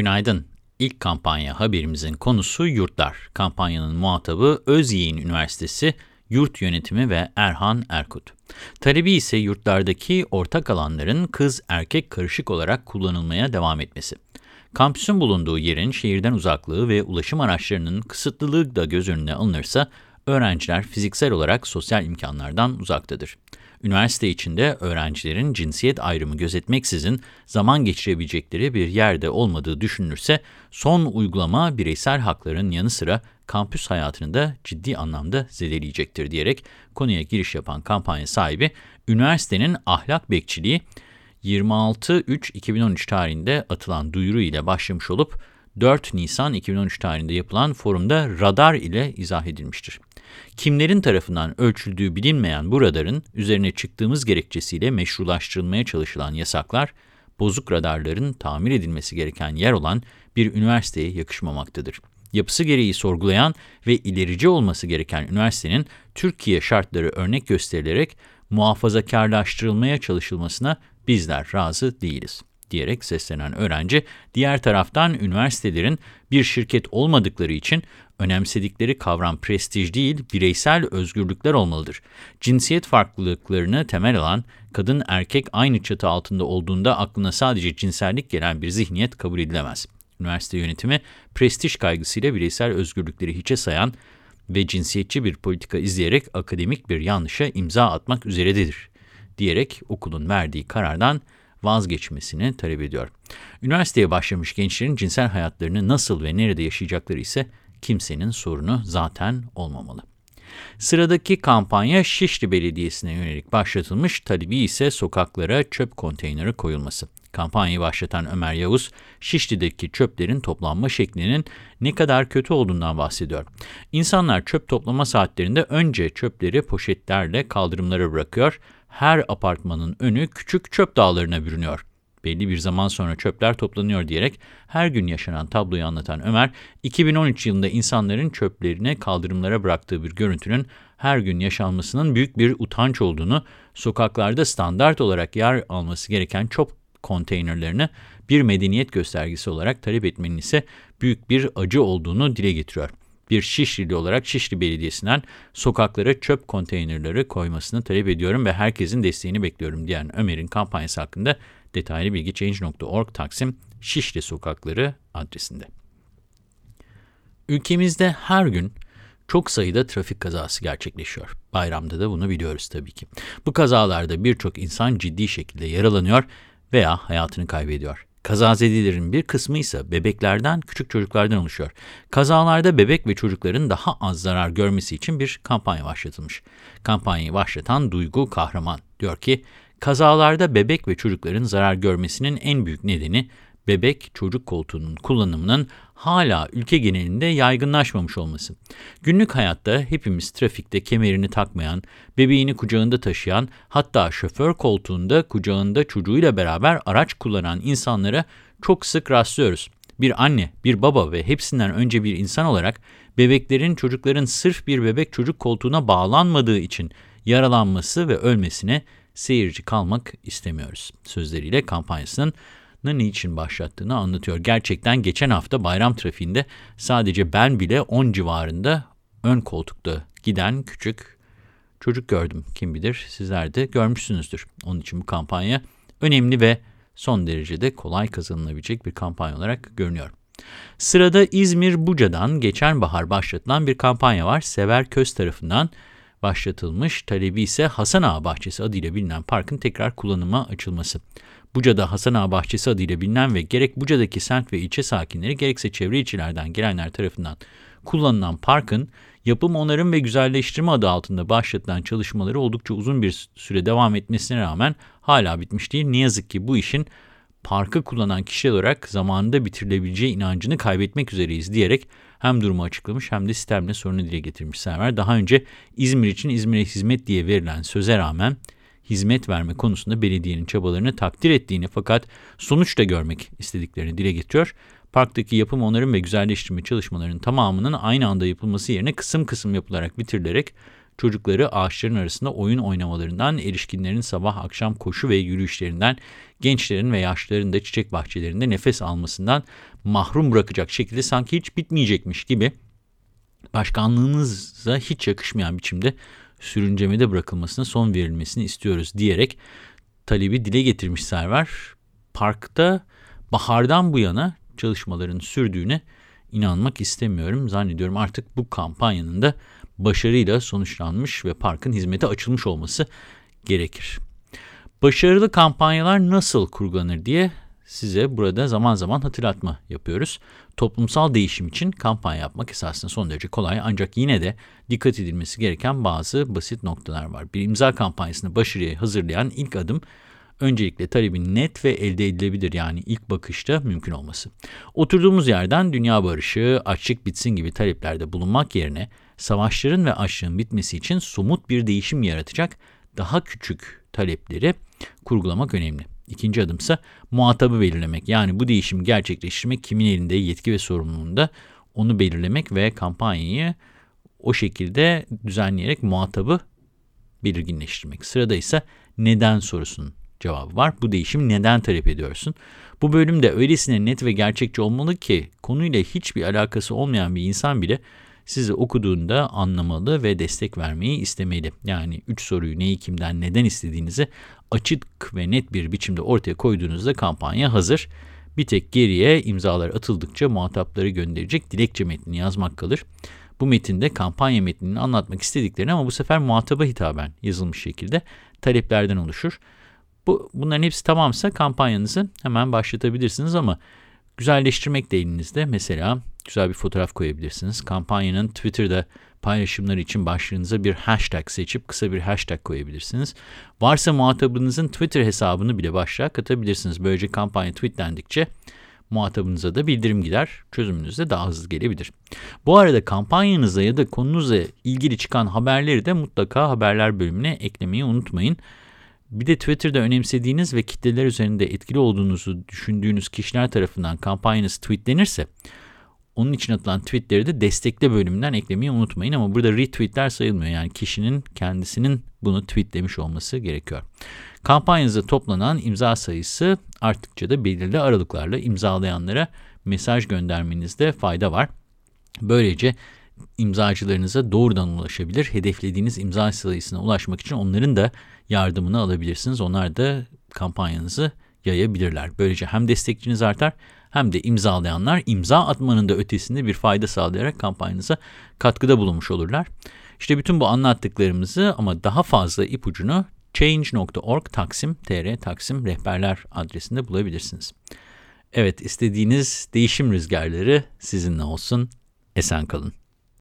Günaydın. İlk kampanya haberimizin konusu yurtlar. Kampanyanın muhatabı Özyeğin Üniversitesi Yurt Yönetimi ve Erhan Erkut. Talebi ise yurtlardaki ortak alanların kız erkek karışık olarak kullanılmaya devam etmesi. Kampüsün bulunduğu yerin şehirden uzaklığı ve ulaşım araçlarının kısıtlılığı da göz önüne alınırsa öğrenciler fiziksel olarak sosyal imkanlardan uzaktadır. Üniversite içinde öğrencilerin cinsiyet ayrımı gözetmeksizin zaman geçirebilecekleri bir yerde olmadığı düşünülürse son uygulama bireysel hakların yanı sıra kampüs hayatını da ciddi anlamda zedeleyecektir diyerek konuya giriş yapan kampanya sahibi üniversitenin ahlak bekçiliği 26.3.2013 tarihinde atılan duyuru ile başlamış olup 4 Nisan 2013 tarihinde yapılan forumda radar ile izah edilmiştir. Kimlerin tarafından ölçüldüğü bilinmeyen bu radarın üzerine çıktığımız gerekçesiyle meşrulaştırılmaya çalışılan yasaklar, bozuk radarların tamir edilmesi gereken yer olan bir üniversiteye yakışmamaktadır. Yapısı gereği sorgulayan ve ilerici olması gereken üniversitenin Türkiye şartları örnek gösterilerek muhafazakarlaştırılmaya çalışılmasına bizler razı değiliz diyerek seslenen öğrenci, diğer taraftan üniversitelerin bir şirket olmadıkları için önemsedikleri kavram prestij değil, bireysel özgürlükler olmalıdır. Cinsiyet farklılıklarını temel alan, kadın erkek aynı çatı altında olduğunda aklına sadece cinsellik gelen bir zihniyet kabul edilemez. Üniversite yönetimi, prestij kaygısıyla bireysel özgürlükleri hiçe sayan ve cinsiyetçi bir politika izleyerek akademik bir yanlışa imza atmak üzeredir, diyerek okulun verdiği karardan vazgeçmesini talep ediyor. Üniversiteye başlamış gençlerin cinsel hayatlarını nasıl ve nerede yaşayacakları ise kimsenin sorunu zaten olmamalı. Sıradaki kampanya Şişli Belediyesi'ne yönelik başlatılmış, talebi ise sokaklara çöp konteyneri koyulması. Kampanyayı başlatan Ömer Yavuz, Şişli'deki çöplerin toplanma şeklinin ne kadar kötü olduğundan bahsediyor. İnsanlar çöp toplama saatlerinde önce çöpleri poşetlerle kaldırımlara bırakıyor, her apartmanın önü küçük çöp dağlarına bürünüyor. Belli bir zaman sonra çöpler toplanıyor diyerek her gün yaşanan tabloyu anlatan Ömer, 2013 yılında insanların çöplerini kaldırımlara bıraktığı bir görüntünün her gün yaşanmasının büyük bir utanç olduğunu, sokaklarda standart olarak yer alması gereken çöp konteynerlerini bir medeniyet göstergesi olarak talep etmenin ise büyük bir acı olduğunu dile getiriyor bir Şişlili olarak Şişli Belediyesi'nden sokaklara çöp konteynerleri koymasını talep ediyorum ve herkesin desteğini bekliyorum diyen Ömer'in kampanyası hakkında detaylı bilgi Change.org Taksim Şişli Sokakları adresinde. Ülkemizde her gün çok sayıda trafik kazası gerçekleşiyor. Bayramda da bunu biliyoruz tabii ki. Bu kazalarda birçok insan ciddi şekilde yaralanıyor veya hayatını kaybediyor. Kazazedelerin bir kısmı ise bebeklerden, küçük çocuklardan oluşuyor. Kazalarda bebek ve çocukların daha az zarar görmesi için bir kampanya başlatılmış. Kampanyayı başlatan Duygu Kahraman diyor ki, kazalarda bebek ve çocukların zarar görmesinin en büyük nedeni bebek çocuk koltuğunun kullanımının hala ülke genelinde yaygınlaşmamış olması. Günlük hayatta hepimiz trafikte kemerini takmayan, bebeğini kucağında taşıyan, hatta şoför koltuğunda kucağında çocuğuyla beraber araç kullanan insanlara çok sık rastlıyoruz. Bir anne, bir baba ve hepsinden önce bir insan olarak bebeklerin, çocukların sırf bir bebek çocuk koltuğuna bağlanmadığı için yaralanması ve ölmesine seyirci kalmak istemiyoruz. Sözleriyle kampanyasının niçin başlattığını anlatıyor. Gerçekten geçen hafta bayram trafiğinde sadece ben bile 10 civarında ön koltukta giden küçük çocuk gördüm. Kim bilir sizler de görmüşsünüzdür. Onun için bu kampanya önemli ve son derecede kolay kazanılabilecek bir kampanya olarak görünüyor. Sırada İzmir Buca'dan geçen bahar başlatılan bir kampanya var. Sever Köz tarafından başlatılmış. Talebi ise Hasan Ağa Bahçesi adıyla bilinen parkın tekrar kullanıma açılması. Buca'da Hasan Ağa Bahçesi adıyla bilinen ve gerek Buca'daki semt ve ilçe sakinleri gerekse çevre ilçelerden gelenler tarafından kullanılan parkın yapım, onarım ve güzelleştirme adı altında başlatılan çalışmaları oldukça uzun bir süre devam etmesine rağmen hala bitmiş değil. Ne yazık ki bu işin parkı kullanan kişi olarak zamanında bitirilebileceği inancını kaybetmek üzereyiz diyerek hem durumu açıklamış hem de sistemle sorunu dile getirmiş Server. Daha önce İzmir için İzmir'e hizmet diye verilen söze rağmen hizmet verme konusunda belediyenin çabalarını takdir ettiğini fakat sonuç da görmek istediklerini dile getiriyor. Parktaki yapım onarım ve güzelleştirme çalışmalarının tamamının aynı anda yapılması yerine kısım kısım yapılarak bitirilerek çocukları ağaçların arasında oyun oynamalarından, erişkinlerin sabah akşam koşu ve yürüyüşlerinden, gençlerin ve yaşlıların da çiçek bahçelerinde nefes almasından mahrum bırakacak şekilde sanki hiç bitmeyecekmiş gibi başkanlığınıza hiç yakışmayan biçimde sürüncemede bırakılmasına son verilmesini istiyoruz diyerek talebi dile getirmiş Server. Parkta bahardan bu yana çalışmaların sürdüğüne inanmak istemiyorum. Zannediyorum artık bu kampanyanın da başarıyla sonuçlanmış ve parkın hizmete açılmış olması gerekir. Başarılı kampanyalar nasıl kurgulanır diye size burada zaman zaman hatırlatma yapıyoruz. Toplumsal değişim için kampanya yapmak esasında son derece kolay ancak yine de dikkat edilmesi gereken bazı basit noktalar var. Bir imza kampanyasını başarıya hazırlayan ilk adım öncelikle talebin net ve elde edilebilir yani ilk bakışta mümkün olması. Oturduğumuz yerden dünya barışı, açlık bitsin gibi taleplerde bulunmak yerine savaşların ve açlığın bitmesi için somut bir değişim yaratacak daha küçük talepleri kurgulamak önemli. İkinci adımsa muhatabı belirlemek. Yani bu değişimi gerçekleştirmek kimin elinde yetki ve sorumluluğunda onu belirlemek ve kampanyayı o şekilde düzenleyerek muhatabı belirginleştirmek. Sırada ise neden sorusunun cevabı var. Bu değişim neden talep ediyorsun? Bu bölümde öylesine net ve gerçekçi olmalı ki konuyla hiçbir alakası olmayan bir insan bile sizi okuduğunda anlamalı ve destek vermeyi istemeli. Yani üç soruyu neyi, kimden, neden istediğinizi açık ve net bir biçimde ortaya koyduğunuzda kampanya hazır. Bir tek geriye imzalar atıldıkça muhatapları gönderecek dilekçe metnini yazmak kalır. Bu metinde kampanya metnini anlatmak istediklerini ama bu sefer muhataba hitaben yazılmış şekilde taleplerden oluşur. Bu, bunların hepsi tamamsa kampanyanızı hemen başlatabilirsiniz ama güzelleştirmek de elinizde. Mesela güzel bir fotoğraf koyabilirsiniz. Kampanyanın Twitter'da paylaşımları için başlığınıza bir hashtag seçip kısa bir hashtag koyabilirsiniz. Varsa muhatabınızın Twitter hesabını bile başlığa katabilirsiniz. Böylece kampanya tweetlendikçe muhatabınıza da bildirim gider, çözümünüz de daha hızlı gelebilir. Bu arada kampanyanıza ya da konunuzla ilgili çıkan haberleri de mutlaka haberler bölümüne eklemeyi unutmayın. Bir de Twitter'da önemsediğiniz ve kitleler üzerinde etkili olduğunuzu düşündüğünüz kişiler tarafından kampanyanız tweetlenirse, onun için atılan tweetleri de destekle bölümünden eklemeyi unutmayın ama burada retweetler sayılmıyor. Yani kişinin kendisinin bunu tweetlemiş olması gerekiyor. Kampanyanızda toplanan imza sayısı arttıkça da belirli aralıklarla imzalayanlara mesaj göndermenizde fayda var. Böylece imzacılarınıza doğrudan ulaşabilir. Hedeflediğiniz imza sayısına ulaşmak için onların da yardımını alabilirsiniz. Onlar da kampanyanızı yayabilirler. Böylece hem destekçiniz artar hem de imzalayanlar imza atmanın da ötesinde bir fayda sağlayarak kampanyanıza katkıda bulunmuş olurlar. İşte bütün bu anlattıklarımızı ama daha fazla ipucunu change.org taksim tr taksim rehberler adresinde bulabilirsiniz. Evet istediğiniz değişim rüzgarları sizinle olsun. Esen kalın.